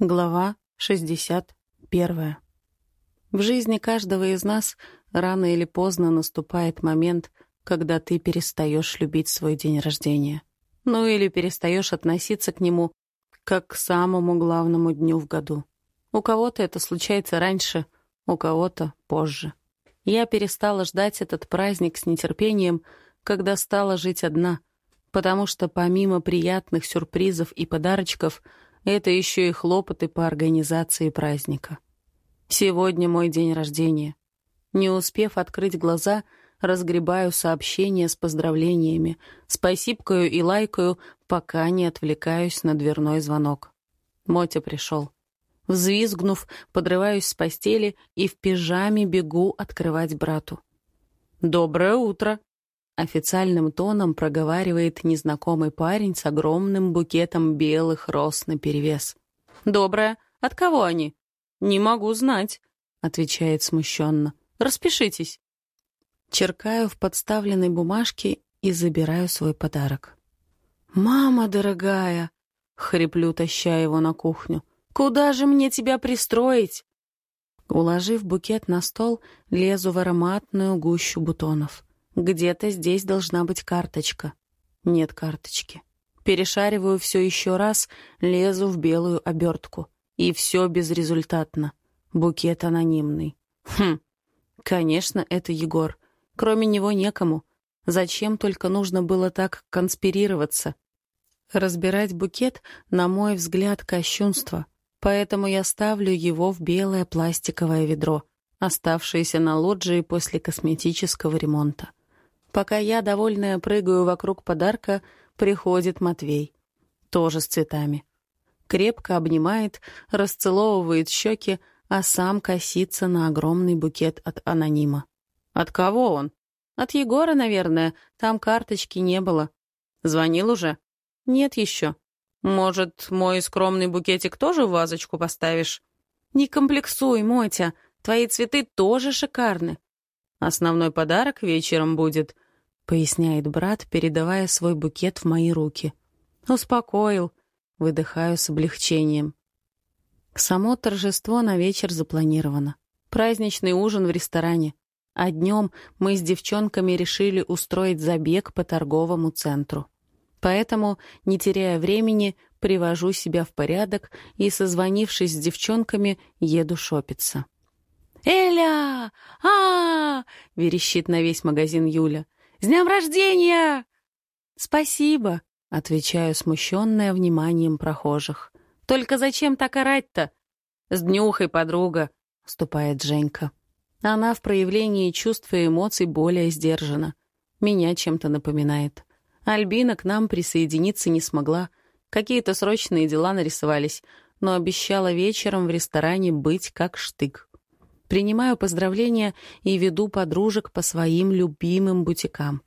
Глава 61. В жизни каждого из нас рано или поздно наступает момент, когда ты перестаешь любить свой день рождения. Ну или перестаешь относиться к нему как к самому главному дню в году. У кого-то это случается раньше, у кого-то позже. Я перестала ждать этот праздник с нетерпением, когда стала жить одна, потому что помимо приятных сюрпризов и подарочков — это еще и хлопоты по организации праздника. Сегодня мой день рождения. Не успев открыть глаза, разгребаю сообщения с поздравлениями, спасибкою и лайкаю, пока не отвлекаюсь на дверной звонок. Мотя пришел. Взвизгнув, подрываюсь с постели и в пижаме бегу открывать брату. «Доброе утро!» Официальным тоном проговаривает незнакомый парень с огромным букетом белых роз наперевес. «Доброе. От кого они?» «Не могу знать», — отвечает смущенно. «Распишитесь». Черкаю в подставленной бумажке и забираю свой подарок. «Мама дорогая!» — хриплю, таща его на кухню. «Куда же мне тебя пристроить?» Уложив букет на стол, лезу в ароматную гущу бутонов. Где-то здесь должна быть карточка. Нет карточки. Перешариваю все еще раз, лезу в белую обертку. И все безрезультатно. Букет анонимный. Хм, конечно, это Егор. Кроме него некому. Зачем только нужно было так конспирироваться? Разбирать букет, на мой взгляд, кощунство. Поэтому я ставлю его в белое пластиковое ведро, оставшееся на лоджии после косметического ремонта. Пока я, довольная, прыгаю вокруг подарка, приходит Матвей. Тоже с цветами. Крепко обнимает, расцеловывает щеки, а сам косится на огромный букет от анонима. От кого он? От Егора, наверное. Там карточки не было. Звонил уже? Нет еще. Может, мой скромный букетик тоже в вазочку поставишь? Не комплексуй, Мотя. Твои цветы тоже шикарны. Основной подарок вечером будет, поясняет брат, передавая свой букет в мои руки. Успокоил, выдыхаю с облегчением. Само торжество на вечер запланировано. Праздничный ужин в ресторане. А днем мы с девчонками решили устроить забег по торговому центру. Поэтому, не теряя времени, привожу себя в порядок и, созвонившись с девчонками, еду шопиться. «Эля! а, -а, -а верещит на весь магазин Юля. «С днем рождения!» «Спасибо!» — отвечаю, смущенная вниманием прохожих. «Только зачем так орать-то?» «С днюхой, подруга!» — вступает Женька. Она в проявлении чувств и эмоций более сдержана. Меня чем-то напоминает. Альбина к нам присоединиться не смогла. Какие-то срочные дела нарисовались, но обещала вечером в ресторане быть как штык. Принимаю поздравления и веду подружек по своим любимым бутикам.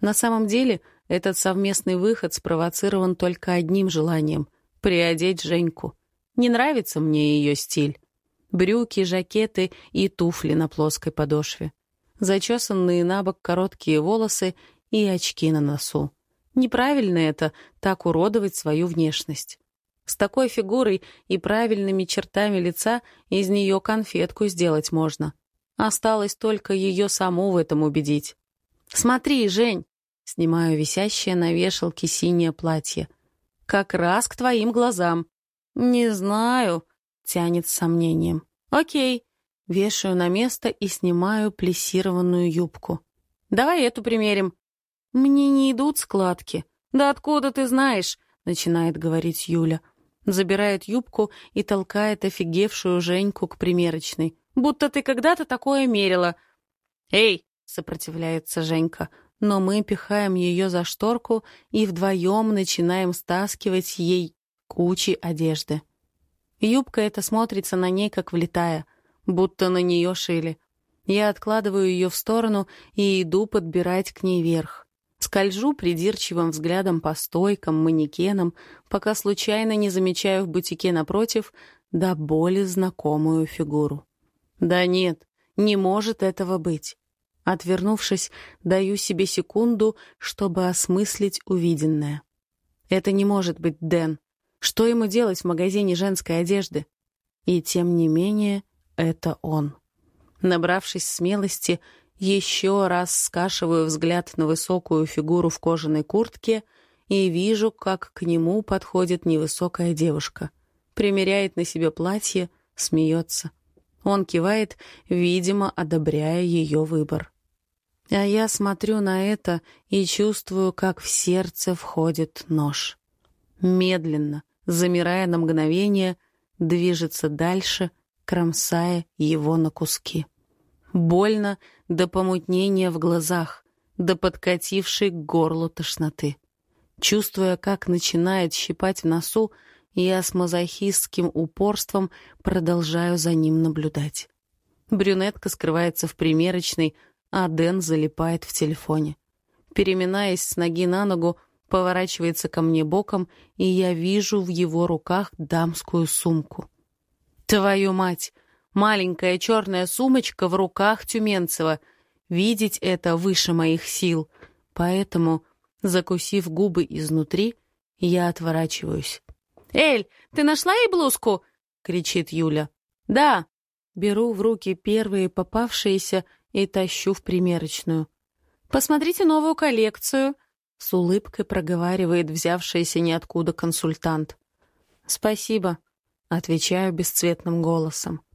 На самом деле, этот совместный выход спровоцирован только одним желанием — приодеть Женьку. Не нравится мне ее стиль. Брюки, жакеты и туфли на плоской подошве. Зачесанные на бок короткие волосы и очки на носу. Неправильно это — так уродовать свою внешность. С такой фигурой и правильными чертами лица из нее конфетку сделать можно. Осталось только ее саму в этом убедить. «Смотри, Жень!» — снимаю висящее на вешалке синее платье. «Как раз к твоим глазам». «Не знаю», — тянет с сомнением. «Окей». Вешаю на место и снимаю плессированную юбку. «Давай эту примерим». «Мне не идут складки». «Да откуда ты знаешь?» — начинает говорить Юля. Забирает юбку и толкает офигевшую Женьку к примерочной. «Будто ты когда-то такое мерила!» «Эй!» — сопротивляется Женька. Но мы пихаем ее за шторку и вдвоем начинаем стаскивать ей кучи одежды. Юбка эта смотрится на ней, как влетая, будто на нее шили. Я откладываю ее в сторону и иду подбирать к ней верх. Скольжу придирчивым взглядом по стойкам, манекенам, пока случайно не замечаю в бутике напротив до боли знакомую фигуру. Да нет, не может этого быть. Отвернувшись, даю себе секунду, чтобы осмыслить увиденное. Это не может быть Дэн. Что ему делать в магазине женской одежды? И тем не менее, это он. Набравшись смелости, еще раз скашиваю взгляд на высокую фигуру в кожаной куртке и вижу, как к нему подходит невысокая девушка. Примеряет на себе платье, смеется. Он кивает, видимо, одобряя ее выбор. А я смотрю на это и чувствую, как в сердце входит нож. Медленно, замирая на мгновение, движется дальше, кромсая его на куски. Больно до помутнения в глазах, до подкатившей к горлу тошноты. Чувствуя, как начинает щипать в носу, я с мазохистским упорством продолжаю за ним наблюдать. Брюнетка скрывается в примерочной, а Дэн залипает в телефоне. Переминаясь с ноги на ногу, поворачивается ко мне боком, и я вижу в его руках дамскую сумку. «Твою мать! Маленькая черная сумочка в руках Тюменцева. Видеть это выше моих сил. Поэтому, закусив губы изнутри, я отворачиваюсь. «Эль, ты нашла ей блузку?» — кричит Юля. «Да». Беру в руки первые попавшиеся и тащу в примерочную. «Посмотрите новую коллекцию», — с улыбкой проговаривает взявшийся ниоткуда консультант. «Спасибо», — отвечаю бесцветным голосом.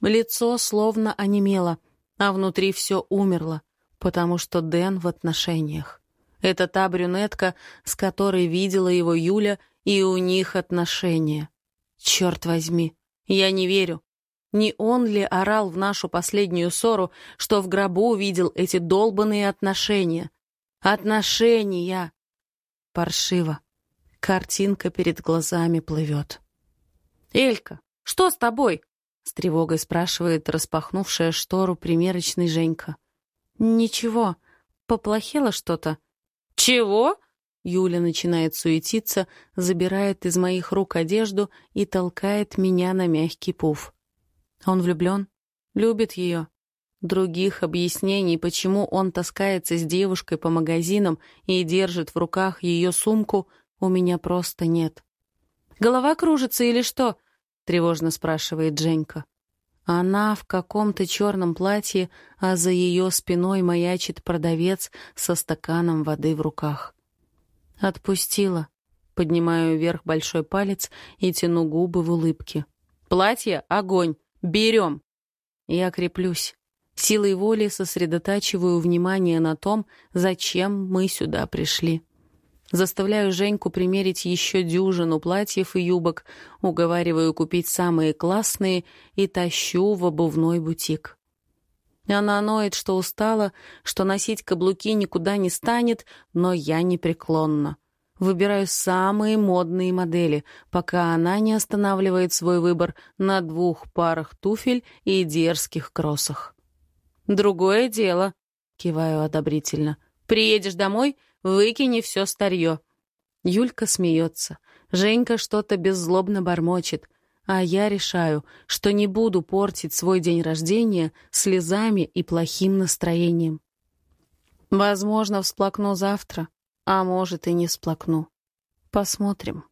Лицо словно онемело, а внутри все умерло, потому что Дэн в отношениях. Это та брюнетка, с которой видела его Юля, и у них отношения. Черт возьми, я не верю. Не он ли орал в нашу последнюю ссору, что в гробу увидел эти долбанные отношения? Отношения! Паршиво. Картинка перед глазами плывет. «Элька, что с тобой?» С тревогой спрашивает распахнувшая штору примерочный Женька. «Ничего. Поплохело что-то?» «Чего?» Юля начинает суетиться, забирает из моих рук одежду и толкает меня на мягкий пуф. Он влюблен, любит ее. Других объяснений, почему он таскается с девушкой по магазинам и держит в руках ее сумку, у меня просто нет. «Голова кружится или что?» Тревожно спрашивает Женька. Она в каком-то черном платье, а за ее спиной маячит продавец со стаканом воды в руках. Отпустила. Поднимаю вверх большой палец и тяну губы в улыбке. Платье — огонь. Берем. Я креплюсь. Силой воли сосредотачиваю внимание на том, зачем мы сюда пришли. Заставляю Женьку примерить еще дюжину платьев и юбок, уговариваю купить самые классные и тащу в обувной бутик. Она ноет, что устала, что носить каблуки никуда не станет, но я непреклонна. Выбираю самые модные модели, пока она не останавливает свой выбор на двух парах туфель и дерзких кроссах. «Другое дело», — киваю одобрительно. «Приедешь домой — Выкини все старье». Юлька смеется. Женька что-то беззлобно бормочет. А я решаю, что не буду портить свой день рождения слезами и плохим настроением. Возможно, всплакну завтра, а может и не всплакну. Посмотрим.